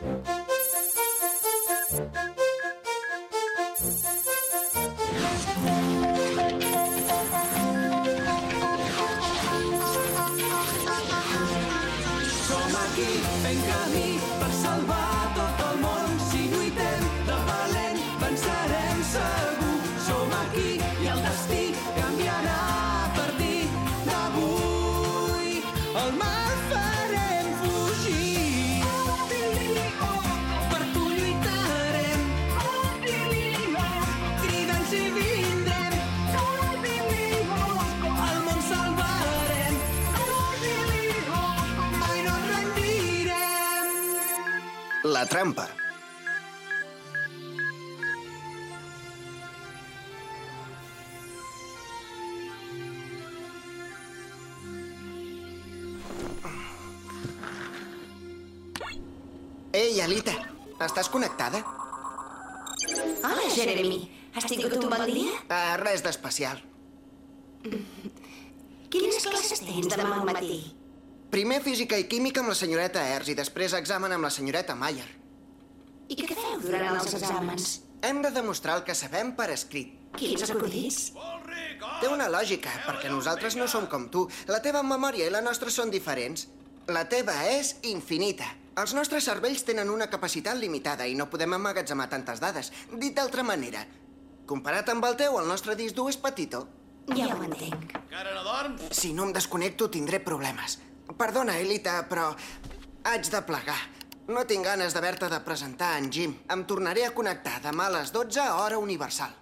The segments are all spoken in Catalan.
Som La trampa. Ei, Alita, estàs connectada? Hola, Jeremy. Has tingut un bon dia? Uh, res d'especial. Quines classes tens demà al matí? Primer física i química amb la senyoreta Ers i després examen amb la senyoreta Mayer. I què feu durant els exàmens? Hem de demostrar el que sabem per escrit. Quins acudits? Té una lògica, perquè nosaltres no som com tu. La teva memòria i la nostra són diferents. La teva és infinita. Els nostres cervells tenen una capacitat limitada i no podem emmagatzemar tantes dades. Dit d'altra manera, comparat amb el teu, el nostre disc dur és petitó. Ja ho entenc. Encara no dorms? Si no em desconnecto, tindré problemes. Perdona, Elita, però haig de plegar. No tinc ganes d'haver-te de presentar en Jim. Em tornaré a connectar demà a les 12 a hora universal.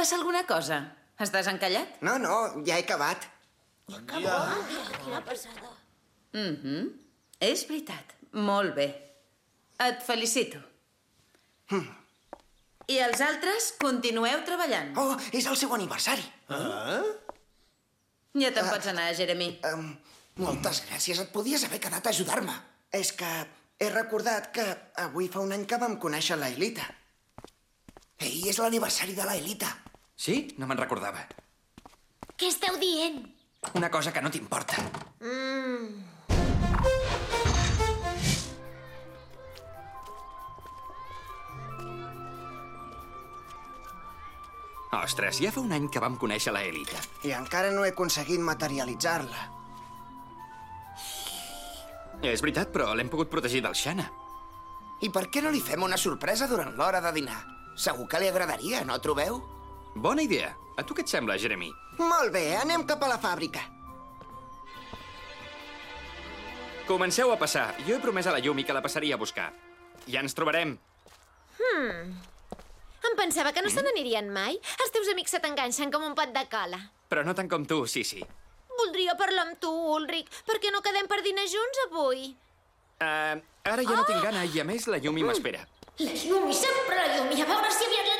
Passa alguna cosa? Estàs encallat? No, no, ja he acabat. Mhm. És veritat. Molt bé. Et felicito. I els altres continueu treballant. Oh, és el seu aniversari. Ja te'n pots anar, Jeremy. Um, moltes gràcies. Et podies haver quedat a ajudar-me. És que he recordat que avui fa un any que vam conèixer la Elita. Ei, és l'aniversari de la Elita. Sí? No me'n recordava. Què esteu dient? Una cosa que no t'importa. Ostres, ja fa un any que vam conèixer la Elita. I encara no he aconseguit materialitzar-la. És veritat, però l'hem pogut protegir del Xana. I per què no li fem una sorpresa durant l'hora de dinar? Segur que li agradaria, no trobeu? Bona idea. A tu què et sembla, Jeremy? Molt bé, anem cap a la fàbrica. Comenceu a passar. Jo he promès a la Yumi que la passaria a buscar. Ja ens trobarem. Em pensava que no se n'anirien mai. Els teus amics se t'enganxen com un pot de cola. Però no tant com tu, sí, sí. Voldria parlar amb tu, Ulrich. Per què no quedem per dinar junts avui? Uh, ara ja no tinc gana i, a més, la Yumi m'espera. La Yumi, sempre la Yumi. A veure si aviat la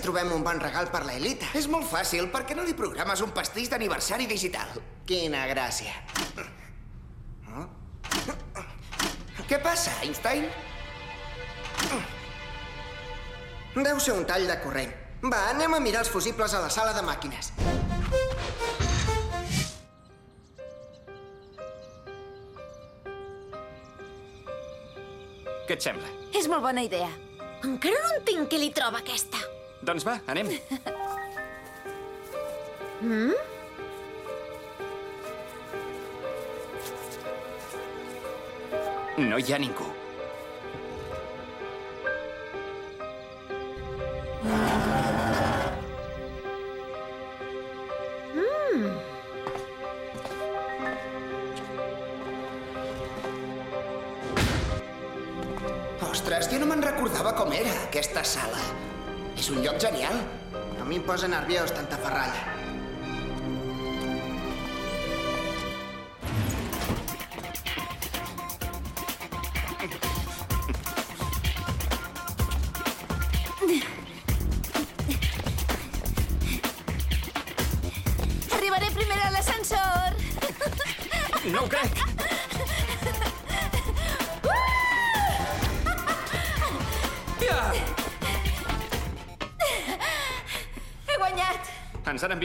si trobem un bon regal per la Elita. És molt fàcil, per què no li programes un pastís d'aniversari digital? Quina gràcia. Què passa, Einstein? Deu ser un tall de corrent. Va, anem a mirar els fusibles a la sala de màquines. Què et sembla? És molt bona idea. Encara no entenc què li troba aquesta. Doncs va, anem. No hi ha ningú. Ostres, jo no me'n recordava com era, aquesta sala. És un lloc genial. A mi em posa nerviós tanta ferralla.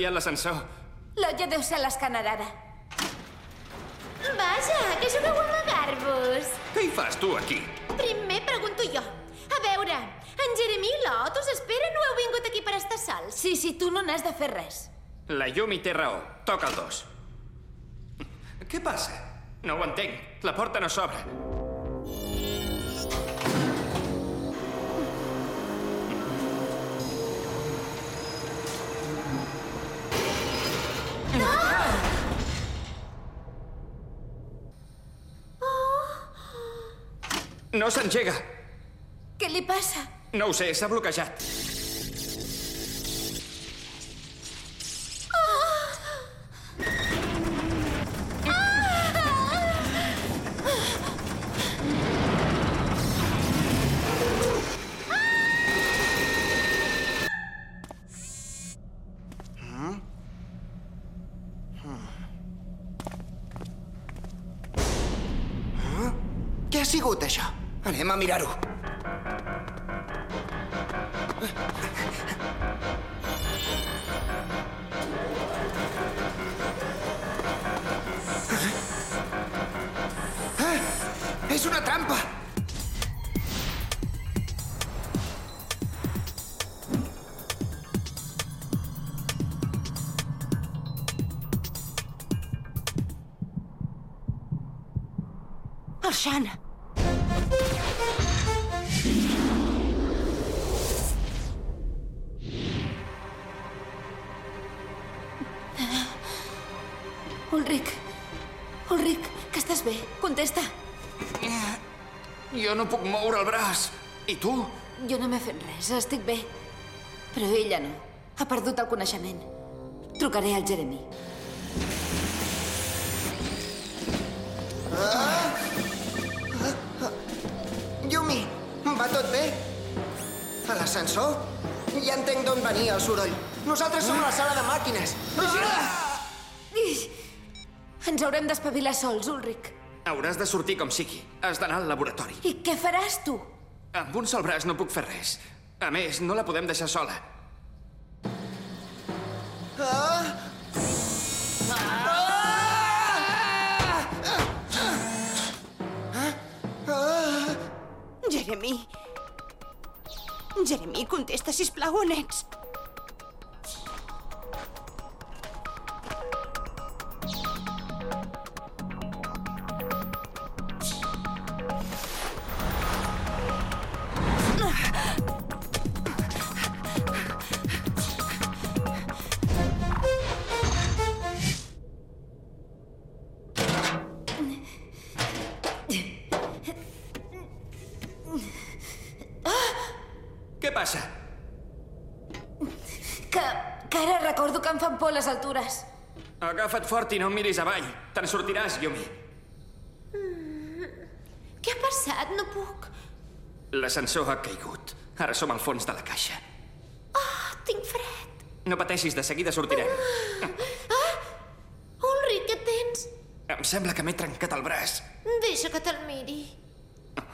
Han enviat l'ascensor. L'Otja deu ser l'escàner ara. Vaja, que jugueu a amagar-vos. Què hi fas, tu, aquí? Primer pregunto jo. A veure, en Jeremy i l'Ot us esperen o heu vingut aquí per estar sols? Sí, sí, tu no n'has de fer res. La Yumi té raó. Toca el dos. Què passa? No ho entenc. La porta no s'obre. No s'engega. Què li passa? No ho sé, s'ha bloquejat. Què ha sigut, això? Anem a mirar-ho. Ah, és una trampa! El Jo no puc moure el braç. I tu? Jo no m'he fet res, estic bé. Però ella no. Ha perdut el coneixement. Trucaré al Jeremy. Yumi, va tot bé? A l'ascensor? Ja entenc d'on venia el soroll. Nosaltres som a la sala de màquines. Ix! Ens haurem d'espavilar sols, Ulric. Hauràs de sortir com sigui. Has d'anar al laboratori. I què faràs, tu? Amb un sol braç no puc fer res. A més, no la podem deixar sola. Jeremy. Jeremy, contesta, sisplau, on ets? Les altures. Agafa't fort i no miris avall. Te'n sortiràs, Yumi. Què ha passat? No puc. L'ascensor ha caigut. Ara som al fons de la caixa. Oh, tinc fred. No pateixis, de seguida sortirem. Ulrich, què tens? Em sembla que m'he trencat el braç. Deixa que te'l miri. Hem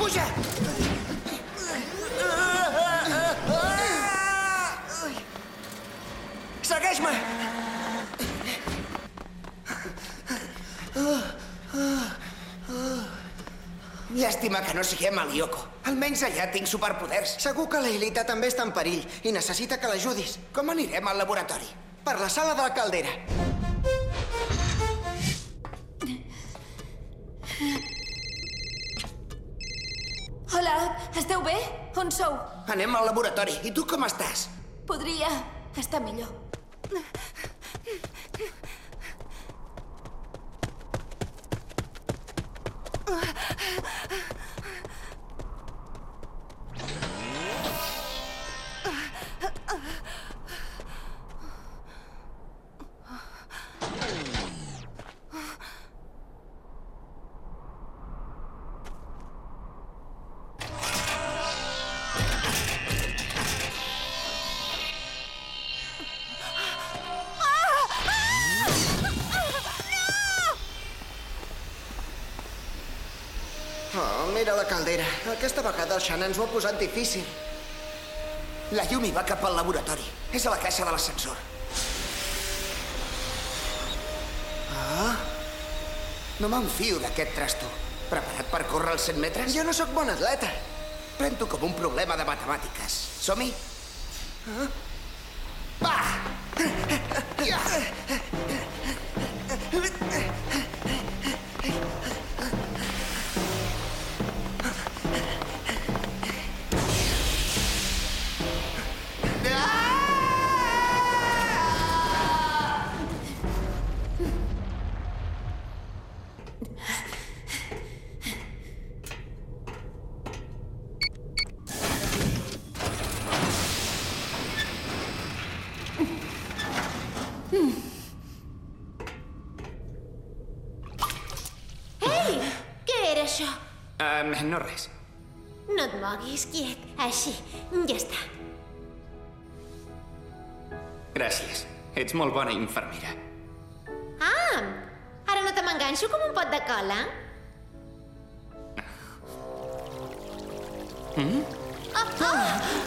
puja! Segueix-me! Llàstima que no siguem a Lyoko. Almenys allà tinc superpoders. Segur que l'Elita també està en perill i necessita que l'ajudis. Com anirem al laboratori? Per la sala de la caldera. Hola, esteu bé? On sou? Anem al laboratori. I tu com estàs? Podria estar millor. Oh, mira la caldera. Aquesta vegada el Xan ens ho ha posat difícil. La Yumi va cap al laboratori. És a la caixa de l'ascensor. Ah? No m'enfio d'aquest trasto. Preparat per córrer els 100 metres? Jo no sóc bon atleta. Pren-t'ho com un problema de matemàtiques. Som-hi? Va! Um, no res. No et moguis, quiet. Així, ja està. Gràcies. Ets molt bona infermera. M'enganxo com un pot de cola? Mm? Oh, oh!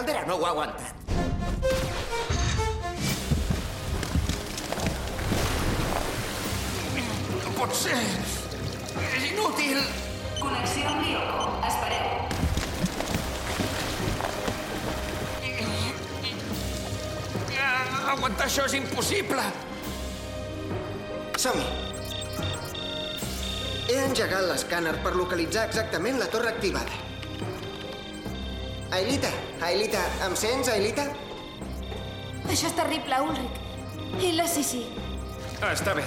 Caldera no ho ha aguantat. No pot ser. És inútil. Connexió amb Lyoko. Espereu. Aguantar això és impossible. Som-hi. He engegat l'escàner per localitzar exactament la torre activada. Ailita, Ailita, em sents, Ailita? Això és terrible, Ulrich. I la Sisi. Està bé.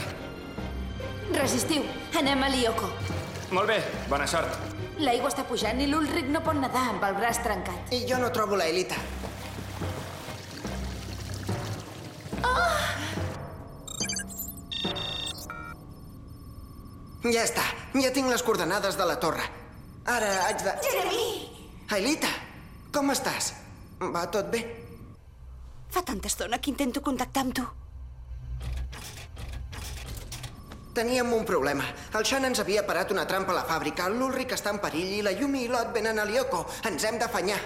Resistiu. Anem a Lyoko. Molt bé, bona sort. L'aigua està pujant i l'Ulrich no pot nedar amb el braç trencat. I jo no trobo l'Ailita. Ja està. Ja tinc les coordenades de la torre. Ara haig de... Jeremy! Ailita, com estàs? Va tot bé? Fa tanta estona que intento contactar amb tu. Teníem un problema. El Shan ens havia parat una trampa a la fàbrica, l'Ulric està en perill i la Yumi i l'Ot venen a Lyoko. Ens hem d'afanyar.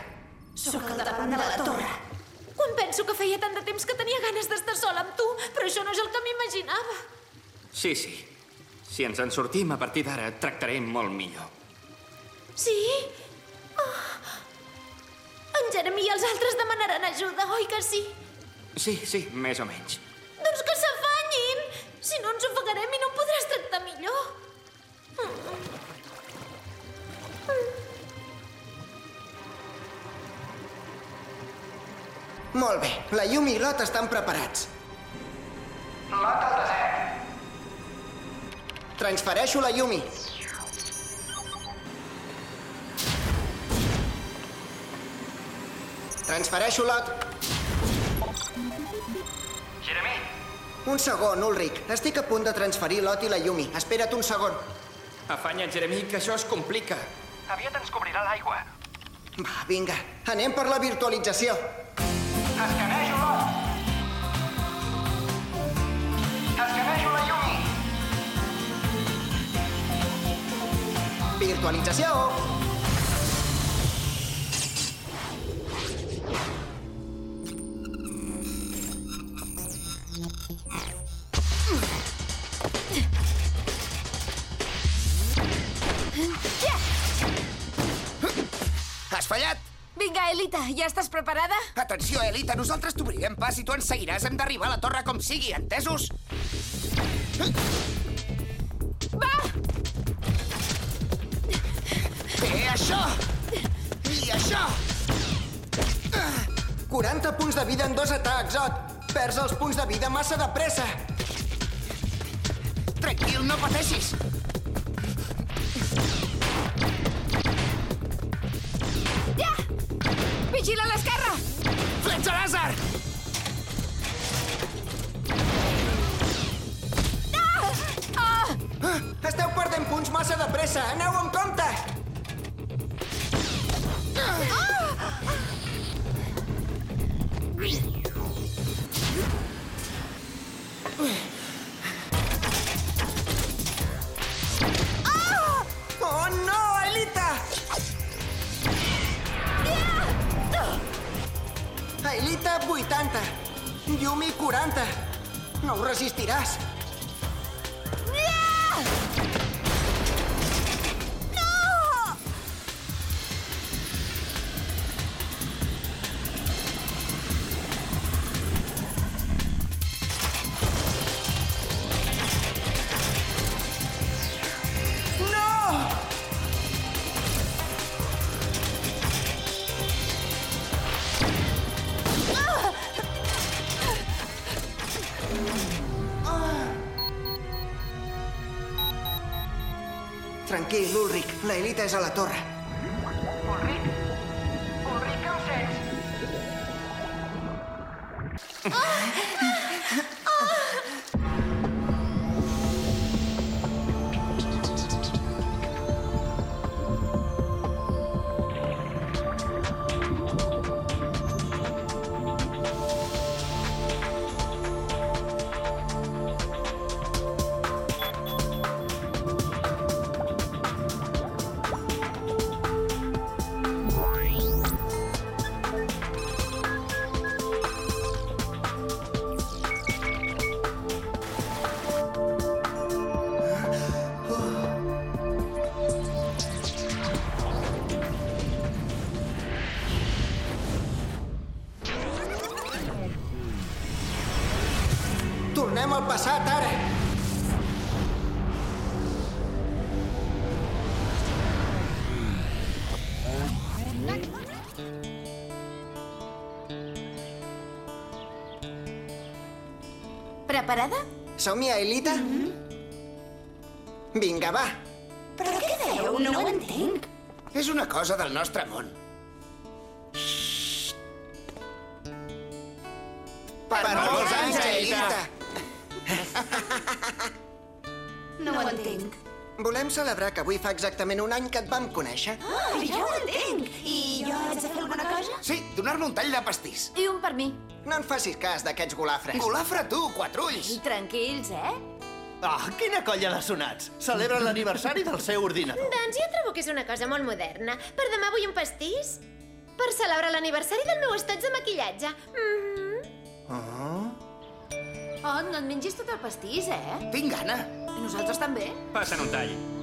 Sóc al davant de la torre. Quan penso que feia tant de temps que tenia ganes d'estar sola amb tu, però això no és el que m'imaginava. Sí, sí. Si ens en sortim a partir d'ara, et tractarem molt millor. Sí? Oh. En Jeremy i els altres demanaran ajuda, oi que sí? Sí, sí, més o menys. Doncs que s'afanyin! Si no ens ofegarem i no em podràs tractar millor. Molt bé, la Yumi i l'Ot estan preparats. L'Ot al desert. Transfereixo la Yumi. Transfereixo l'Ot. Jeremy! Un segon, Ulric. Estic a punt de transferir l'Ot i la Yumi. Espera't un segon. Afanya't, Jeremy, que això es complica. Aviat ens cobrirà l'aigua. Va, vinga. Anem per la virtualització. Escanejo l'Ot. Escanejo la Yumi. Virtualització. Has fallat? Vinga, Elita, ja estàs preparada? Atenció, Elita, nosaltres t'obrirem pas i tu ens seguiràs. Hem d'arribar a la torre com sigui, entesos? Va! Té això! I això! 40 punts de vida en dos atacs, Ot. Perds els punts de vida massa de pressa. Tranquil, no pateixis. Vigila a l'esquerra! Fletxa làser! Ah! Ah! Ah, esteu perdent punts massa de pressa. Aneu amb compte. Elita, 80. Yumi, 40. No ho resistiràs. Tranquil, Ulric. La Elita és a la torre. Ulric? Ulric, que em sents? Passat ara? Preparada? Som-hi, Aelita? Vinga, va. Però què dèieu? No ho entenc. És una cosa del nostre món. Ho entenc. Volem celebrar que avui fa exactament un any que et vam conèixer. Ah, ja ho entenc. I jo haig de fer alguna cosa? Sí, donar-me un tall de pastís. I un per mi. No en facis cas d'aquests golafres. Golafre tu, quatre ulls! Tranquils, eh? Ah, quina colla de sonats! Celebren l'aniversari del seu ordinador. Doncs jo trobo que és una cosa molt moderna. Per demà vull un pastís. Per celebrar l'aniversari del meu estoig de maquillatge. Mm -hmm. Oh, no et mengis tot el pastís, eh? Tinc gana. I nosaltres també. Passen un tall.